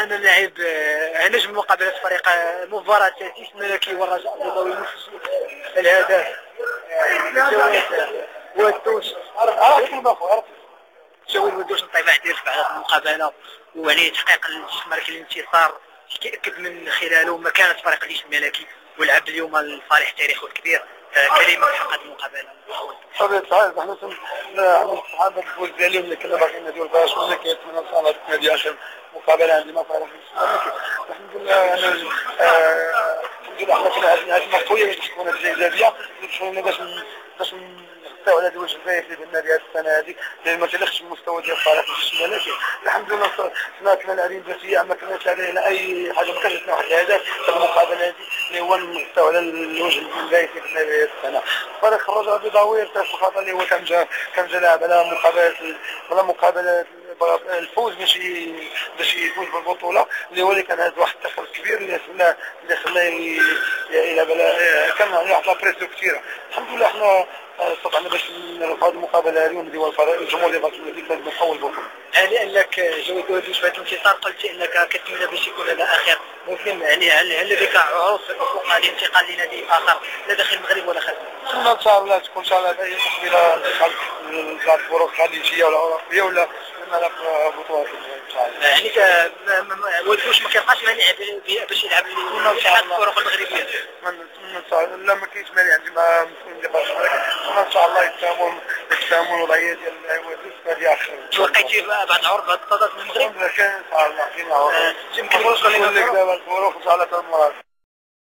أنا لاعب آه، نجم مقابله فريق آه، مباراة تيس الملكي والرجاء البيضاوي نفس الهدف ودوش جوي ودوش انطباع ديالك بعد هذه المقابلة ويعني تحقيق الاستثمار الانتصار كيأكد من خلاله مكانة فريق الجيش الملكي ولعب اليوم الفريق تاريخه الكبير آه، كلمة في حق هذه المقابلة. طبيعة الحال إحنا عندنا الصحابة الفوز ديالهم اللي كنا باغيين نديرو باش كنا كيتمنى ان شاء الله هذه اخر مقابلة عندي أنا السنة هذه لأن ما تلخش الحمد لله. حنا كنا لاعبين ذاتيه ما كناش على اي حاجة ما كانش واحد الهدف في المقابله هذه اللي هو المستوى على الوجه الباهي اللي درنا هذه السنة فريق الرجاء البيضاوي ارتاح الخطا اللي هو كان جا كان جا لاعب على مقابله على مقابله الفوز باش باش يفوز بالبطولة. اللي هو اللي كان هذا واحد الثقل كبير اللي خلاه اللي خلاه يلعب كان يعطى بريسو كثيره الحمد لله إحنا استطعنا باش نرفعوا المقابلة هذه ونديو الجمهور ديال بارسلونه كان نحول البطولة. هل أنك جويت ودي شوية الانتصار قلت أنك كتمنى باش يكون هذا آخر ممكن يعني هل هل لديك عروض في الافق الانتقال لنادي آخر لا داخل المغرب ولا خارج؟ إن شاء الله تكون إن شاء الله انتقال لبعض الفرق خليجيه ولا اوروبيه ولا شاء الله يعني ودوش ما كيبقاش مانع باش يلعب حق الفرق المغربيه لا ما كاينش مانع مسؤولين ديال برشلونه ان شاء الله يتفاهموا يتفاهموا الوضعيه ديال الودوش هذه اخر لقيتي بعض العروض بعض الطاقات من المغرب؟ كاين ان شاء الله كاين عروض يمكن نوصل لك دابا الفروق ان شاء الله